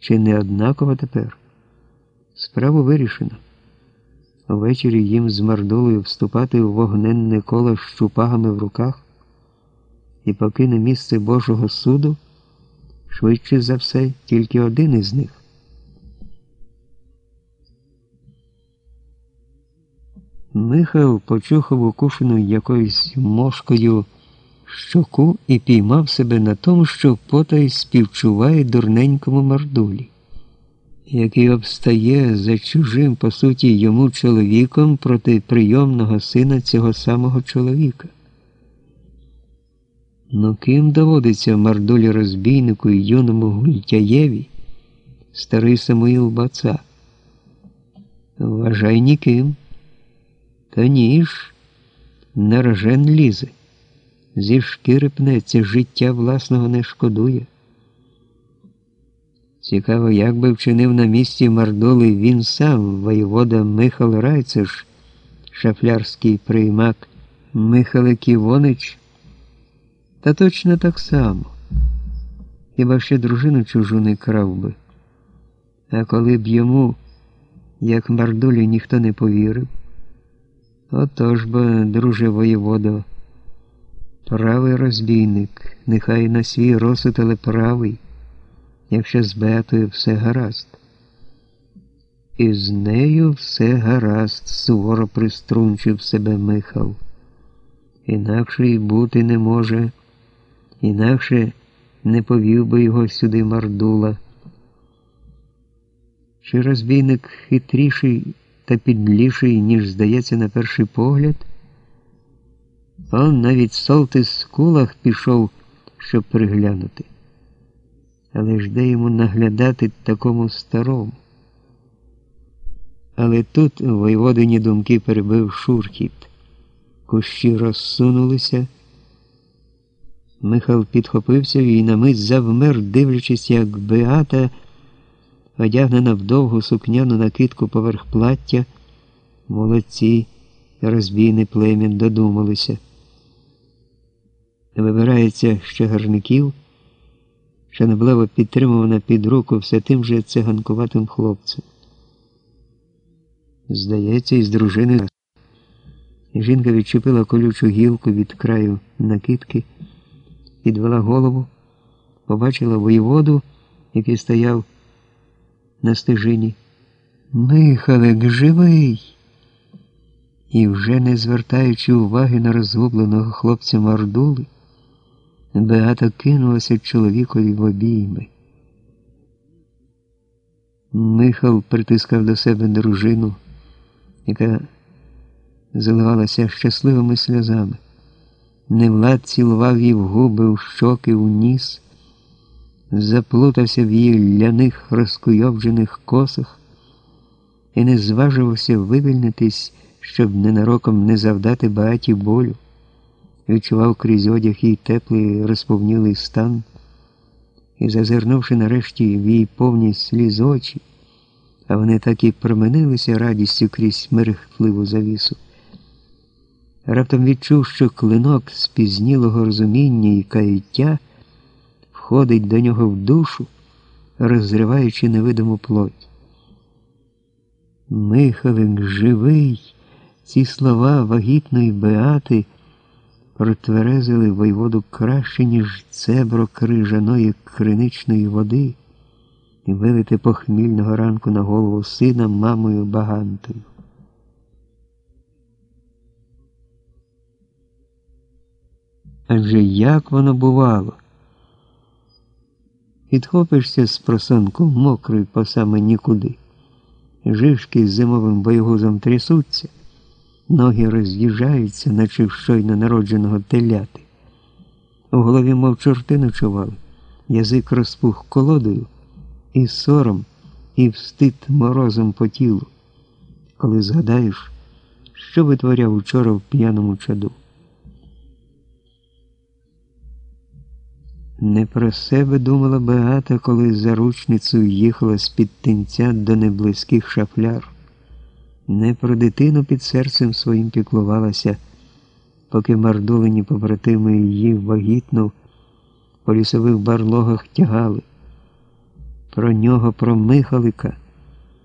Чи не однаково тепер? Справу вирішено. Увечері їм з мардулою вступати у вогненне коло з щупагами в руках і покине місце Божого суду, швидше за все, тільки один із них. Михайло почухав укушену якоюсь мошкою щоку і піймав себе на тому, що потай співчуває дурненькому мардулі, який обстає за чужим, по суті, йому чоловіком проти прийомного сина цього самого чоловіка. Ну ким доводиться мардулі розбійнику і юному гультяєві, старий Самуїл Баца? Вважай ніким. Та ні ж, на рожен лізе, зі шкіри пнеться, життя власного не шкодує. Цікаво, як би вчинив на місці Мардули він сам, воєвода Михал Райцеш, шафлярський приймак Михайло Ківонич, та точно так само. Хіба ще дружину чужу не крав би. А коли б йому, як Мардулі, ніхто не повірив, Отож бо, друже воєводо, правий розбійник, нехай на свій розсуд, але правий, якщо з Бетою все гаразд. І з нею все гаразд, суворо приструнчив себе Михал. Інакше й бути не може, інакше не повів би його сюди мардула. Чи розбійник хитріший? та підліший, ніж здається на перший погляд. Он навіть Солтис Кулах пішов, щоб приглянути. Але ж де йому наглядати такому старому? Але тут воєводині думки перебив шурхіт. Кущі розсунулися. Михал підхопився і на мить завмер, дивлячись, як Беата одягнена в довгу сукняну накидку поверх плаття, молодці, розбійний племін додумалися. Вибирається ще гарників, шанобливо підтримувана під руку все тим же циганкуватим хлопцем. Здається, із дружини. Жінка відчепила колючу гілку від краю накидки, підвела голову, побачила воєводу, який стояв на стежині. Михалик живий. І вже не звертаючи уваги на розгубленого хлопця мордули, Беата кинулася чоловікові в обійми. Михал притискав до себе дружину, яка заливалася щасливими сльозами. Невлад цілував її в губи, в щоки, в ніс заплутався в її ляних розкуйовджених косах і не зважувався вивільнитись, щоб ненароком не завдати багаті болю, відчував крізь одяг її теплий розповнілий стан і, зазирнувши нарешті в її повні сліз очі, а вони так і променилися радістю крізь мерехтливу завісу. Раптом відчув, що клинок спізнілого розуміння і каюття входить до нього в душу, розриваючи невидиму плоть. Михалик живий, ці слова вагітної Беати протверезили воєводу краще, ніж цебро крижаної криничної води і вилити похмільного ранку на голову сина мамою багантою. Адже як воно бувало? Підхопишся з просонку мокрий по саме нікуди. Жишки з зимовим боєгузом трясуться, ноги роз'їжджаються, наче в щойно народженого теляти. У голові, мов чорти ночували, язик розпух колодою, і сором, і встид морозом по тілу, коли згадаєш, що витворяв учора в п'яному чаду. Не про себе думала Беата, коли заручницею їхала з під тинця до неблизьких шафляр. Не про дитину під серцем своїм піклувалася, поки мардулені побратими її вагітно по лісових барлогах тягали. про нього, про Михалика.